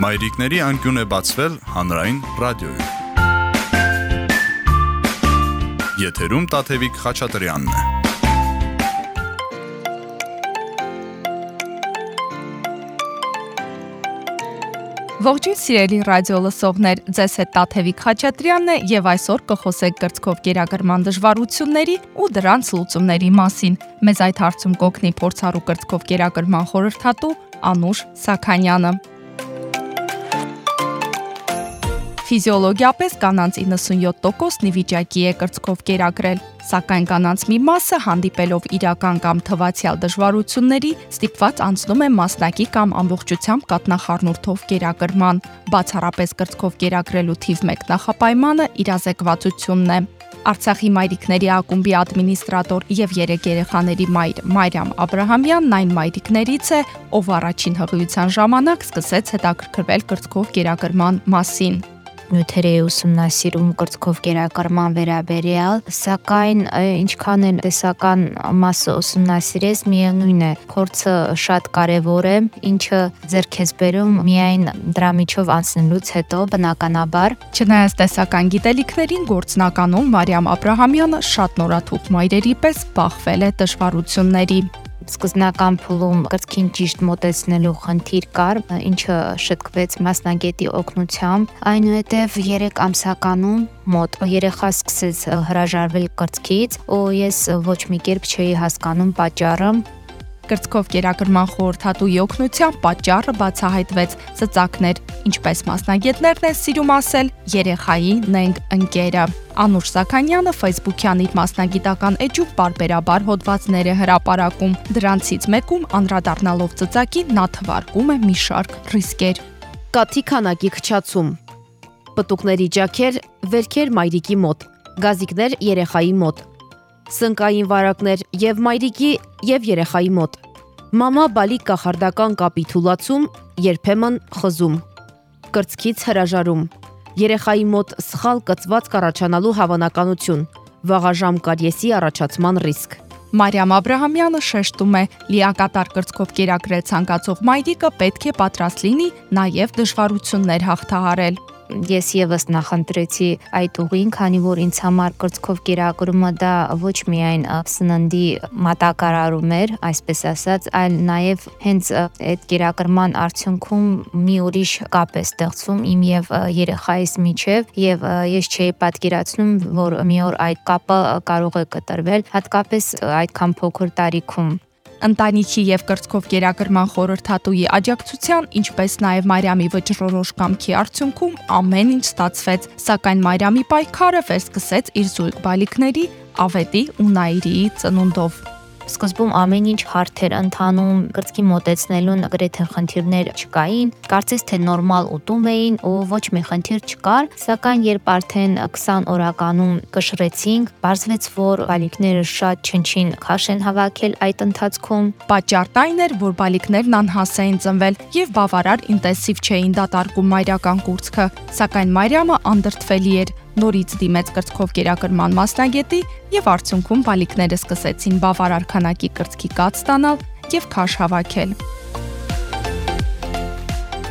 Մայրիկների անկյուն է բացվել հանրային ռադիոյում։ Եթերում Տաթևիկ Խաչատրյանն է։ Ողջույն սիրելի ռադիո լսողներ, ձեզ հետ Տաթևիկ Խաչատրյանն է եւ այսօր կխոսենք կրծքով կերակրման դժվարությունների ու դրանց լուծումների մասին։ Մեզ այդ հարցում կօգնի փորձառու կրծքով կերակրման խորհրդատու Անուշ Սաքանյանը։ Ֆիզիոլոգիապես կանանց 97%-ն ի վիճակի է կրծքով կերակրել, սակայն կանանց մի մասը հանդիպելով իրական կամ թվացial դժվարությունների ստիպված անցնում է մասնակի կամ ամբողջությամբ կատնախառնուրդով կերակրման։ Բացառապես կրծքով կերակրելու թիվ 1 նախապայմանը իրազեկվածությունն է։ Արցախի մայրիկների ակումբի ադմինիստրատոր եւ 3 երեխաների մայր Մարիամ Աբ รา համյանն այն մայրիկներից է, ով առաջին հղիության ժամանակ սկսեց հետաքրքրվել կրծքով կերակրման մասին նյութերի ուսումնասիրում կրծքով կերակրման վերաբերյալ, սակայն ինչքան էլ տեսական մասը ուսումնասիրես, միևնույն է, փորձը շատ կարևոր է, ինչը ձեռք ես բերում միայն դրա միջով անցնելուց հետո բնականաբար Չնայած տեսական գիտելիքներին գործնականում Մարիամ Աբ รา համյանը շատ նորաթուխ մայրերի պես բախվել է դժվարությունների սկզբնական փուլում կրծքին ճիշտ մոտեցնելու խնդիր կար, ինչը շտկվեց մասնագետի օգնությամբ։ Այնուհետև 3 ամսականում մոտ երեխա սկսեց հրաժարվել կրծքից, ու ես ոչ մի կերպ չէի հասկանում պատճառը, կրծքով կերակրման խորհրդատուի օգնությամբ պատճառը բացահայտվեց ծծակներ, ինչպես մասնագետներն են սիրում ասել, երեխայի նենք ընկերը։ Անուշ Սաքանյանը Facebook-յան իր մասնագիտական էջում բարբերաբար հոդվածներ է հրապարակում։ Դրանցից մեկում անդրադառնալով ծծակին նա թվարկում է մի շարք ռիսկեր։ Կաթի քանակի քչացում։ Պտուկների ջաքեր, վերքեր մայրիկի մոտ, գազիկներ երեխայի մոտ, սնկային վարակներ եւ մայրիկի եւ երեխայի մոտ։ Մամա բալիկ կախարդական կապի թուլացում, երբեմն խզում։ Կրծքից հրաժարում։ Երեխայի մոտ սխալ կծված կառաջանալու հավանականություն։ Վաղաժամ կարիեսի առաջացման ռիսկ։ Մարիամ Աբ รา համյանը շեշտում է՝ լիակատար կրծքով կերակրել ցանկացող մայրիկը պետք է պատրաստ լինի նաև դժվարություններ հաղթահարել ես եւս նախընտրեցի այդ ուղին, քանի որ ինձ համար կրծքով կերակրումը դա ոչ միայն սննդի մատակարարում էր, այսպես ասած, այլ նաեւ հենց այդ կերակրման արդյունքում մի ուրիշ կապ է ստեղծվում իմ եւ երեխայիս միջև եւ ես չէի պատկերացնում, որ մի օր այդ կապը կարող է կտրվել, հատկապես այդքան փոքր տարիքում ընտանիքի եւ կրծքով կերակրման խորհրդատուի աջակցության, ինչպես նաեւ Մարիամի վճռորոշ կամքի արդյունքում ամեն ինչ ստացվեց, սակայն Մարիամի պայքարը վերսկսեց իր զույգ բալիկների Ավետի ու Նաիրիի ծնունդով։ Սկզբում ամեն ինչ հարթ էր ընթանում, կրծքի մոտեցնելուն գրեթե խնդիրներ չկային, կարծես թե նորմալ ուտում էին ու ոչ մի խնդիր չկար, սակայն երբ արդեն 20 օրականում կշռեցինք, բարձվեց, որ բալիկները շատ չնչին քաշ են հավաքել այդ ընթացքում։ Պատճառն այն էր, որ բալիկներն անհաս էին ծնվել եւ բավարար ինտենսիվ չէին դատարկում մայրական կուրծքը, սակայն Մարիամը անդրդվելի էր նորից դիմեց կրծքով կերակրման մասնագետի եւ արդյունքում բալիկները սկսեցին բավարար քանակի կրծքի կաթ ստանալ եւ քաշ հավաքել։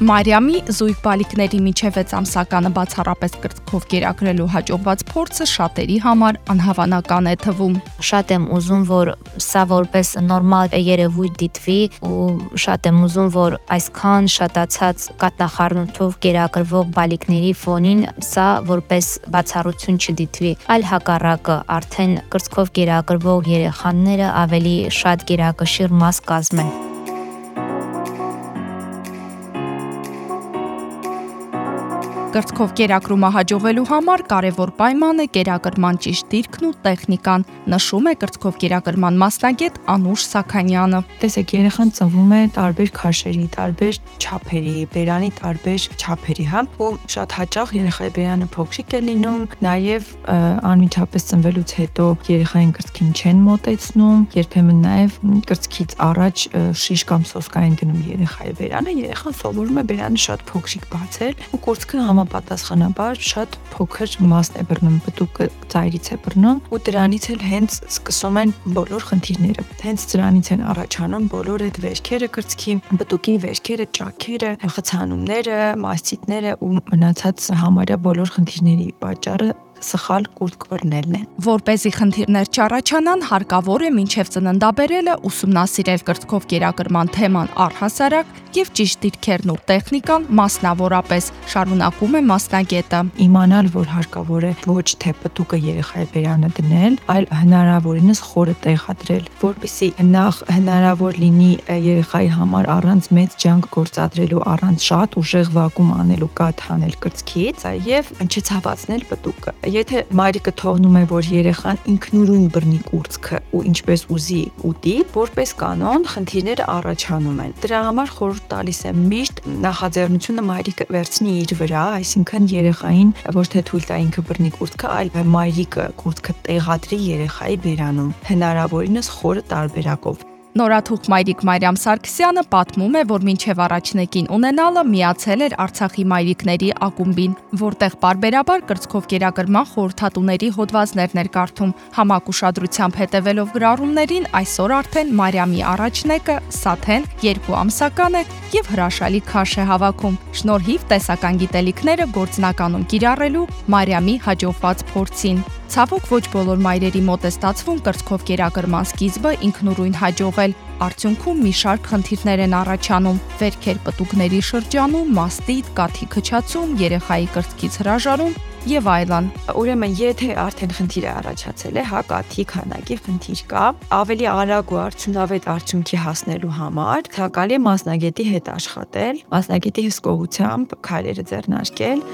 Մարիամի զույգ բալիկների միջև 6 ամսականը բացառապես կրծքով կերակրելու հաջողված փորձը շատերի համար անհավանական է թվում։ Շատ եմ ուզում, որ սա որպես նորմալ երևույթ դիտվի ու շատ եմ ուզում, որ այսքան շատացած կատնախառնուրդով կերակրվող բալիկների ֆոնին սա որպես բացառություն չդիտվի, այլ հակառակը արդեն կրծքով կերակրվող երեխաները ավելի շատ կերակշիռ մաս կազմեն։ Կրծքով կերակրումը հաջողելու համար կարևոր պայման է կերակրման ճիշտ դիրքն ու տեխնիկան, նշում է կրծքով կերակրման մասնագետ Անուշ Սաքանյանը։ Տեսեք, երեխան ծնվում է տարբեր քաշերի, տարբեր չափերի, բերանի տարբեր չափերի, հա, ու շատ հաճախ երեխայի բերանը փոքրիկ է լինում, նաև անմիջապես ծնվելուց հետո երեխային կրծքին չեն մոտեցնում, երբեմն նաև կրծքից առաջ շիշ կամ սոսկային դնում երեխայի բերանը, երեխան սովորում է բերանը շատ փոքրիկ բացել ու կուրծքը համ համապատասխանաբար շատ փոքր մասն է բռնում, բտուկը ծայրից է բռնում ու դրանից էլ հենց սկսում են բոլոր խնդիրները։ Հենց դրանից են առաջանում բոլոր այդ վերքերը կրծքի, բտուկի վերքերը, ճաքերը, խցանումները, մաստիտները ու մնացած համարյա բոլոր խնդիրների պատճառը սխալ կուրտ կորնելն է։ Որ เป զի խնդիրներ չառաջանան, հարկավոր է մինչև ծննդաբերելը ուսումնասիրել կրծքով կերակրման թեման առհասարակ եւ ճիշտ դիրքերն ու տեխնիկան մասնավորապես շարունակում է մասնագետը։ Իմանալ, որ հարկավոր է ոչ թե պտուկը երեխայի բերանը դնել, այլ հնարավորինս խորը տեղադրել, որպեսզի նախ հնարավոր լինի երեխայի համար առանց մեծ ջանք գործադրելու, առանց շատ ուժեղ վակուում անելու կաթ հանել կրծքից, եւ չցավացնել պտուկը եթե մայրիկը թողնում է, որ երեխան ինքնուրույն բռնի կուրծքը ու ինչպես ուզի ուտի, որպես կանոն խնդիրները առաջանում են։ Դրա համար խորհուրդ տալիս եմ միշտ նախաձեռնությունը մայրիկը վերցնի իր վրա, այսինքն երեխային ոչ թե թույլ տա ինքը բռնի կուրծքը, այլ մայրիկը կուրծքը տեղադրի երեխայի բերանում, հնարավորինս խորը տարբերակով Նորաթուխ Մայրիկ Մարիամ Սարգսյանը պատմում է, որ մինչև առաջնեկին ունենալը միացել էր Արցախի մայրիկների ակումբին, որտեղ բարբերաբար կրծքով կերակրման խորհրդատուների հոդվածներն էր կարդում։ Համակ ուշադրությամբ հետևելով գրառումներին, այսօր արդեն Մարիամի առաջնեկը Սաթեն երկու ամսական է եւ հրաշալի քաշ է հավաքում։ Շնորհիվ տեսական գիտելիքները գործնականում կիրառելու Մարիամի հաջողված փորձին։ Ցավոք ոչ բոլոր մայրերի մոտ է ստացվում կրծքով կերակրման սկիզբը ինքնուրույն հաջողել։ Արդյունքում մի շարք խնդիրներ են առաջանում՝ վերքեր պտուկների շրջանում, մաստիտ, կաթի քչացում, երեխայի կրծքից հրաժարում եւ այլն։ Ուրեմն, եթե արդեն խնդիրը առաջացել է, հա կաթի քանակի խնդիր կա, ավելի արագ ու արդյունավետ արդյունքի հասնելու համար ցանկալի է մասնագետի հետ աշխատել, մասնագետի հսկողությամբ քայլերը ձեռնարկել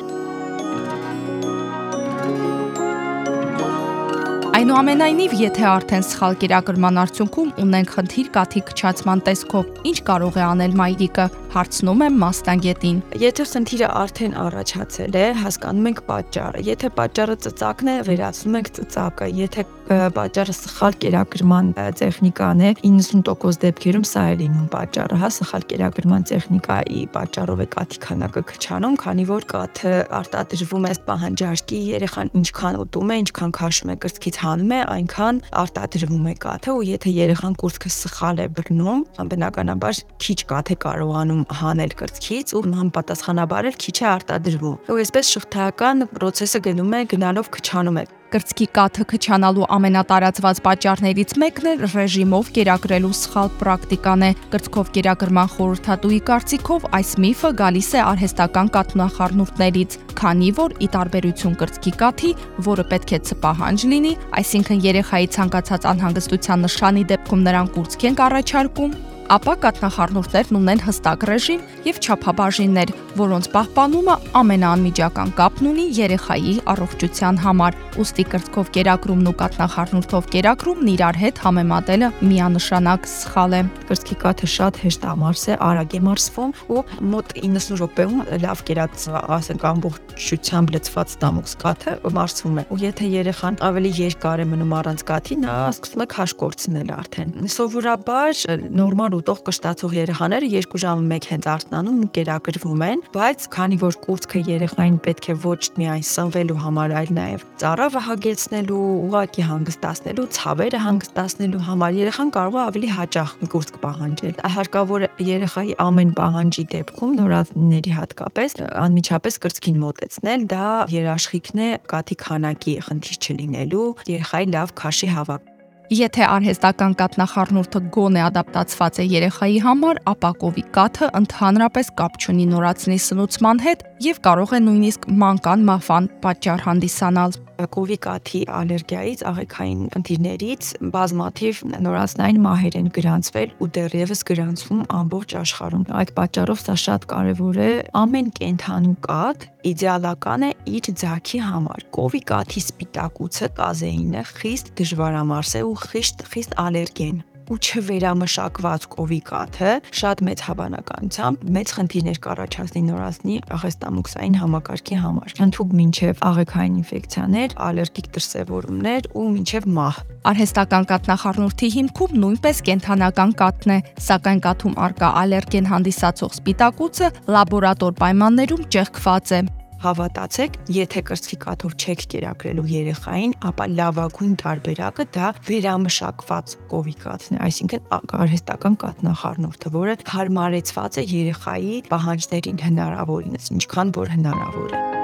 Այնուամենայնիվ, եթե արդեն սխալ կերակրման արդյունքում ունենք խնդիր կաթի քչացման տեսքով, ինչ կարող է անել մայրիկը, հարցնում եմ մասնագետին։ Եթե խնդիրը արդեն առաջացել է, հասկանում ենք պատճառը։ Եթե պատճառը ծծակն է, վերացնում ենք ծծակը։ Եթե պատճառը սխալ կերակրման տեխնիկան է, 90% դեպքերում սա է լինում պատճառը, հա, սխալ կերակրման տեխնիկայի պատճառով է կաթի քանակը քչանում, քանի որ կաթը արտադրվում է պահանջարկի, երեխան ինչքան ուտում է, ինչքան քաշում է կրծքից հանում է, այնքան արտադրվում է կաթը, ու եթե երեխան կուրծքը սխալ է բռնում, բնականաբար քիչ կաթ է կարողանում հանել կրծքից ու համապատասխանաբար էլ քիչ է արտադրվում։ Ու այսպես շղթայական process-ը գնում է գնալով քչանում է։ Կրծքի կաթը քչանալու ամենատարածված պատճառներից մեկն է ռեժիմով կերակրելու սխալ պրակտիկան է։ Կրծքով կերակրման խորհրդատուի կարծիքով այս միֆը գալիս է արհեստական կաթնախառնուրդներից, քանի որ ի տարբերություն կրծքի կաթի, որը պետք է ծպահանջ լինի, այսինքն երեխայի ցանկացած անհանգստության նշանի դեպքում նրան կուրծք ենք առաջարկում, ապա կաթնախառնուրդներն ունեն հստակ ռեժիմ եւ չափաբաժիններ, որոնց պահպանումը ամենաանմիջական կապն ունի երեխայի առողջության համար։ Ոստի կրծքով կերակրումն ու կաթնախառնուրդով կերակրումն իրար հետ համեմատելը միանշանակ սխալ է։ Կրծքի կաթը շատ հեշտ ամարս է, արագ է մարսվում ու մոտ 90 րոպեում լավ կերած, ասենք ամբողջությամբ լցված ստամոքս կաթը մարսվում է։ Ու եթե երեխան ավելի երկար է մնում առանց կաթի, նա սկսում է քաշ կորցնել արդեն։ Սովորաբար նորմալ ուտող կշտացող երեխաները 2 ժամը 1 հենց արթնանում ու կերակրվում են, բայց քանի որ կուրծքը երեխային պետք է ոչ միայն սնվելու համար, այլ նաև ծառավը հագեցնելու, ուղակի հանգստացնելու, ցավերը հանգստացնելու համար երեխան կարող է ավելի հաճախ կուրծք պահանջել։ Հարկավոր է երեխայի ամեն պահանջի դեպքում նորածների հատկապես անմիջապես կրծքին մոտեցնել, դա երաշխիքն է կաթի քանակի խնդիր չլինելու, երեխայի լավ քաշի հավաք Եթե արհեստական կատնախառնուրդը գոնե ադապտացված է երեխայի համար, ապա կովի կաթը ընդհանրապես կապ չունի նորածնի սնուցման հետ եւ կարող է նույնիսկ մանկան մահվան պատճառ հանդիսանալ կովի կաթի ալերգիայից, աղեքային ընտիրներից բազմաթիվ նորածնային մահեր են գրանցվել ու դեռևս գրանցվում ամբողջ աշխարհում։ Այդ պատճառով սա շատ կարևոր է ամեն կենթանու կաթ իդեալական է իր ձաքի համար։ Կովի կաթի սպիտակուցը կազեինը խիստ դժվարամարս է ու խիստ խիստ ալերգեն ու չվերամշակված կովիկաթը շատ մեծ հավանականությամբ մեծ խնդիրներ կառաջացնի նորածնի աղեստամուքսային համակարգի համար։ Հնդուկ մինչև աղեքային ինֆեկցիաներ, ալերգիկ դրսևորումներ ու մինչև մահ։ Արհեստական կաթնախառնուրդի հիմքում նույնպես կենթանական կաթն է, սակայն կաթում արկա ալերգեն հանդիսացող սպիտակուցը լաբորատոր պայմաններում ճեղքված է Հավատացեք, եթե կրծքի կաթով չեք կերակրելու երեխային, ապա լավագույն տարբերակը դա վերամշակված կովիկատն է, այսինքն արհեստական կաթնախառնուրդը, որը հարմարեցված է երեխայի պահանջներին հնարավորինս, ինչքան որ հնարավոր է։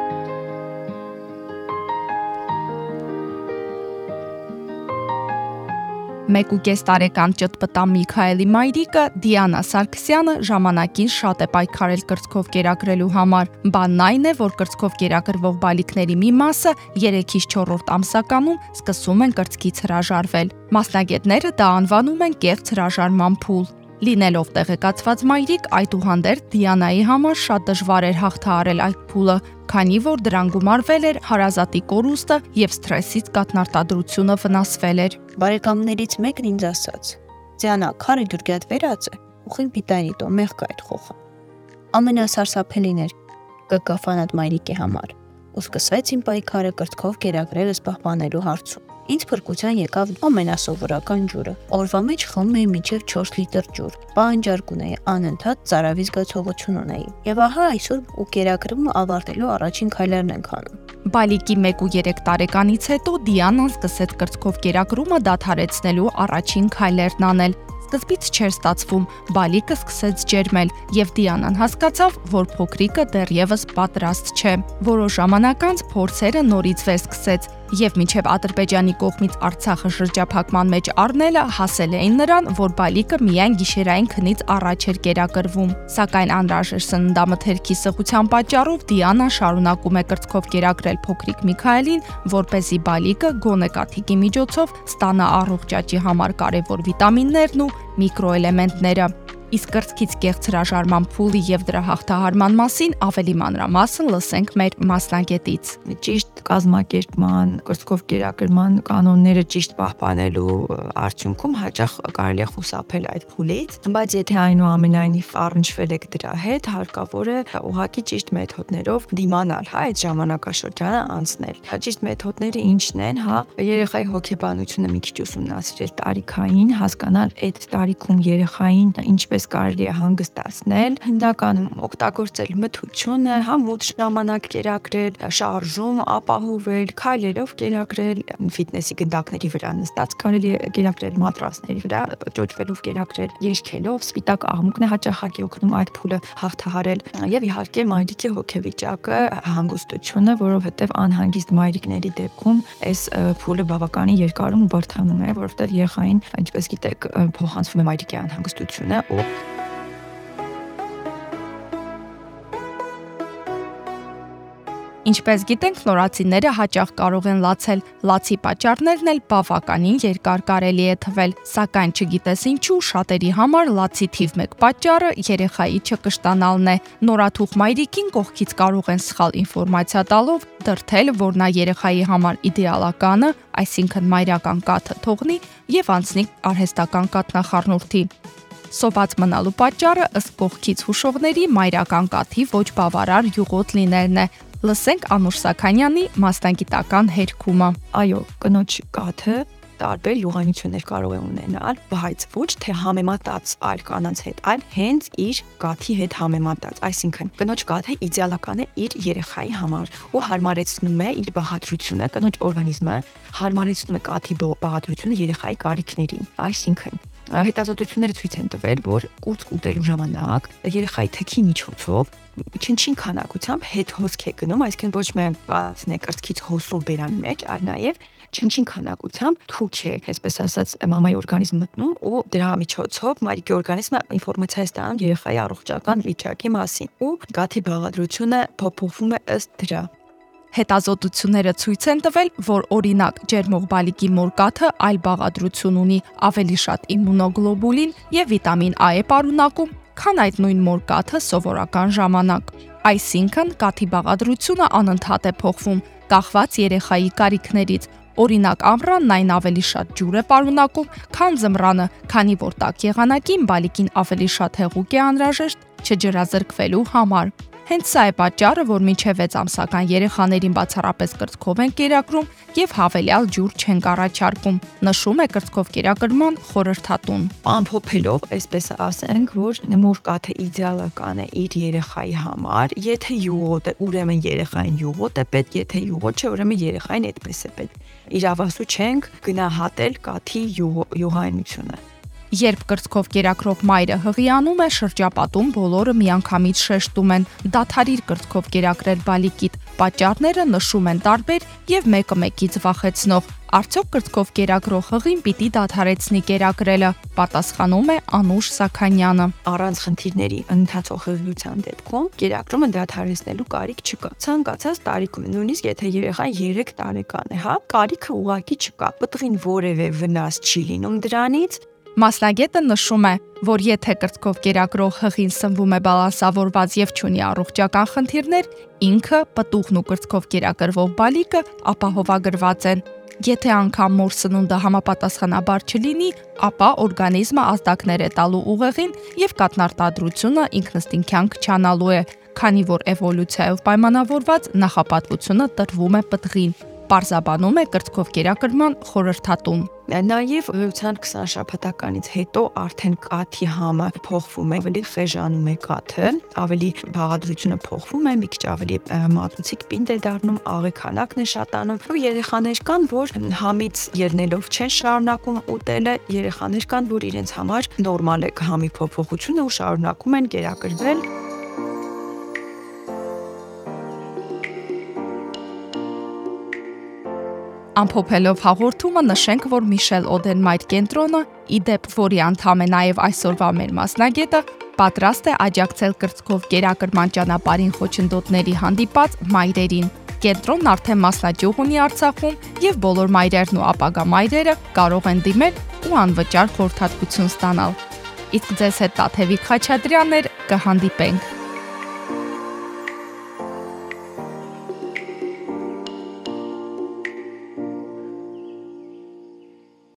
1.5 տարեկան ճտպտա Միքայելի մայրիկը Դիանա Սարգսյանը ժամանակին շատ է պայքարել կրծքով կերակրելու համար։ Բանն այն է, որ կրծքով կերակրվող բալիկների մի մասը 3-ից 4-րդ ամսականում սկսում են կրծքից հրաժարվել։ Մասնագետները դա անվանում են կեղծ հրաժարման փուլ։ Լինելով տեղեկացված մայրիկ, այդուհանդերձ Դիանայի համար շատ դժվար էր հաղթահարել այդ փուլը, քանի որ դրան գումարվել էր հարազատի կորուստը եւ սթրեսից կատնարտադրությունը վնասվել էր։ Բարեկամներից մեկն ինձ ասաց. «Ձյանա, քարի դուրգյատ վերած է, ուխին պիտանի տո մեղք այդ խոխը»։ Ամենասարսափելին էր կկաֆանատ մայրիկի համար։ Ու սկսվեց իմ պայքարը կրծքով կերակրելս պահպանելու հարցում։ Ինձ փրկության եկավ ամենասովորական ջուրը։ Օրվա մեջ խմում էի մինչև 4 լիտր ջուր։ Պահանջարկ ունեի, անընդհատ ծարավի զգացողություն ունեի։ Եվ ահա այսօր ու կերակրումը ավարտելու առաջին քայլերն ենք անում։ Բալիկի 1 ու 3 տարեկանից հետո Դիանան սկսեց կրծքով կերակրումը դադարեցնելու առաջին քայլերն անել սկզբից չէր ստացվում, բալիկը սկսեց ջերմել եւ Դիանան հասկացավ, որ փոքրիկը դեռևս պատրաստ չէ։ Որոշ ժամանակ անց փորձերը նորից վերսկսեց եւ միջև Ադրբեջանի կողմից Արցախը շրջափակման մեջ առնելը հասել էին նրան, որ բալիկը միայն գիշերային քնից առաջ էր կերակրվում։ Սակայն անհրաժեշտ սննդամթերքի սղության պատճառով Դիանան շարունակում է կրծքով կերակրել փոքրիկ Միքայելին, որ เป զի բալիկը գոնե կաթիկի միջոցով ստանա առողջ աճի համար կարևոր վիտամիններն ու միկրոէլեմենտները իսկ կրծքից կեղծ հրաժարման փուլի եւ դրա հաղթահարման մասին ավելի մանրամասն լսենք մեր մասնագետից։ Ճիշտ կազմակերպման, կրծքով կերակրման կանոնները ճիշտ պահպանելու արդյունքում հաճախ կարելի է խուսափել այդ փուլից, բայց եթե այնուամենայնիվ առնչվել եք դրա հետ, հարկավոր է ուղղակի ճիշտ մեթոդներով դիմանալ, հա, այդ ժամանակաշրջանը անցնել։ Հա ճիշտ մեթոդները ինչն են, հա, երեխայի հոգեբանությունը մի քիչ ուսումնասիրել տարիքային, հասկանալ այդ տարիքում երեխային ինչպես ինչպես կարելի է հանգստացնել, հիմնականում օգտագործել մթությունը, համուտ ժամանակ կերակրել, շարժում ապահովել, քայլերով կերակրել, ֆիթնեսի գնդակների վրա նստած կարելի է կերակրել մատրասների վրա, ճոճվելով կերակրել, երգելով, սպիտակ աղմուկն է հաճախակի օգնում այդ փուլը հաղթահարել եւ իհարկե մայրիկի հոգեվիճակը, հանգստությունը, որովհետեւ անհանգիստ մայրիկների դեպքում այս փուլը բավականին երկարում ու բարթանում է, որովհետեւ երեխային, ինչպես գիտեք, փոխանցվում է մայրիկի անհանգստությունը ու Ինչպես գիտենք, ֆլորացիները հաճախ կարող են լացել։ Լացի պատճառներն էլ բավականին երկար կարելի է թվել, սակայն չգիտես ինչու շատերի համար լացի թիվ 1 պատճառը երեխայի չկշտանալն է։ Նորաթուխ մայրիկին կողքից կարող են սխալ ինֆորմացիա տալով դրթել, որ նա երեխայի համար իդեալականը, այսինքն մայրական կաթը թողնի եւ անցնի արհեստական կաթնախառնուրդի սոված մնալու պատճառը ըստ կողքից հուշողների մայրական կաթի ոչ բավարար յուղոտ լինելն է, Լսենք Անուշ Սաքանյանի մասնագիտական հերքումը։ Այո, կնոջ կաթը տարբեր յուղանություններ կարող է ունենալ, բայց ոչ թե համեմատած այլ կանանց հետ, այլ հենց իր կաթի հետ համեմատած։ Այսինքն, կնոջ կաթը իդեալական է իր երեխայի համար ու հարմարեցնում է իր բաղադրությունը, կնոջ օրգանիզմը հարմարեցնում է կաթի բաղադրությունը երեխայի կարիքներին։ Այսինքն, հետազոտությունները ցույց են տվել, որ կուրծ կուտելու ժամանակ երեխայի թքի միջոցով չնչին քանակությամբ հետ հոսք է գնում, այսինքն ոչ միայն բացն է կրծքից հոսում բերանի մեջ, այլ նաև չնչին քանակությամբ թուք է, այսպես ասած, մամայի օրգանիզմ մտնում ու դրա միջոցով մայրիկի օրգանիզմը ինֆորմացիա է ստանում երեխայի առողջական վիճակի մասին ու գաթի բաղադրությունը փոփոխվում է ըստ դրա։ Հետազոտությունները ցույց են տվել, որ օրինակ ջերմող բալիկի մորկաթը այլ բաղադրություն ունի, ավելի շատ իմունոգլոբուլին եւ վիտամին A է պարունակում, քան այդ նույն մորկաթը սովորական ժամանակ։ Այսինքն կաթի բաղադրությունը անընդհատ է փոխվում, կախված երեխայի կարիքներից։ Օրինակ ամռանն այն ավելի շատ ջուր է պարունակում, քան ձմռանը, քանի որ տաք եղանակին բալիկին ավելի շատ հեղուկ է անհրաժեշտ չջրազրկվելու համար։ Հենց սա է պատճառը, որ մինչև 6 ամսական երեխաներին բացառապես կրծքով են կերակրում եւ հավելյալ ջուր չեն առաջարկում, նշում է կրծքով կերակրման խորհրդատուն։ Ամփոփելով, այսպես ասենք, որ նմուր կաթը իդեալական է իր երեխայի համար, եթե յուղոտ է, ուրեմն երեխային յուղոտ է պետք, եթե յուղոտ չէ, ուրեմն երեխային այդպես է պետք։ Իրավասու չենք գնահատել կաթի յուղայնությունը։ Երբ կրծքով կերակրող մայրը հղիանում է, շրջապատում բոլորը միանգամից շեշտում են. «Դաթարիր կրծքով կերակրել բալիկիդ»։ Պատճառները նշում են տարբեր եւ մեկը մեկից վախեցնող։ Արդյոք կրծքով կերակրող հղին պիտի դադարեցնի կերակրելը, պատասխանում է Անուշ Սաքանյանը։ Առանց խնդիրների ընթացող հղիության դեպքում կերակրումը դադարեցնելու կարիք չկա։ Ցանկացած տարիքում, նույնիսկ եթե երեխան 3 տարեկան է, հա, կարիքը ուղակի չկա։ Պտղին որևէ վնաս չի լինում դրանից, Մասնագետը նշում է, որ եթե կրծքով կերակրող հղին սնվում է բալանսավորված եւ չունի առողջական խնդիրներ, ինքը, պտուղն ու կրծքով կերակրվող բալիկը ապահովագրված են։ Եթե անգամ մոր սնունդը համապատասխանաբար չլինի, ապա օրգանիզմը ազդակներ է տալու ուղեղին եւ կատնարտադրությունը ինքնըստինքյան քչանալու է, քանի որ էվոլյուցիայով պայմանավորված նախապատվությունը տրվում է պտղին պարզաբանում է կրծքով կերակրման խորհրդատուն։ Նաև ըլության 20 շաբաթականից հետո արդեն կաթի համը փոխվում է, ավելի խեժանում է կաթը, ավելի բաղադրությունը փոխվում է, մի քիչ ավելի մատուցիկ պինդ է դառնում, աղեքանակն է շատանում։ Ու երեխաներ կան, որ համից ելնելով չեն շարունակում ուտելը, երեխաներ կան, որ իրենց համար նորմալ է համի փոփոխությունը ու շարունակում են կերակրվել Ամփոփելով հաղորդումը նշենք, որ Միշել Օդենմայր կենտրոնը, իդեպ որի անդամ է նաև այսօրվա մեր մասնագետը, պատրաստ է աջակցել կրծքով կերակրման ճանապարհին խոչընդոտների հանդիպած մայրերին։ Կենտրոնն արդեն մասնաճյուղ ունի Արցախում եւ բոլոր մայրերն ու ապագա մայրերը կարող են դիմել ու անվճար խորհրդատվություն ստանալ։ Իսկ ձեզ հետ Տաթևիկ Խաչատրյանն էր, կհանդիպենք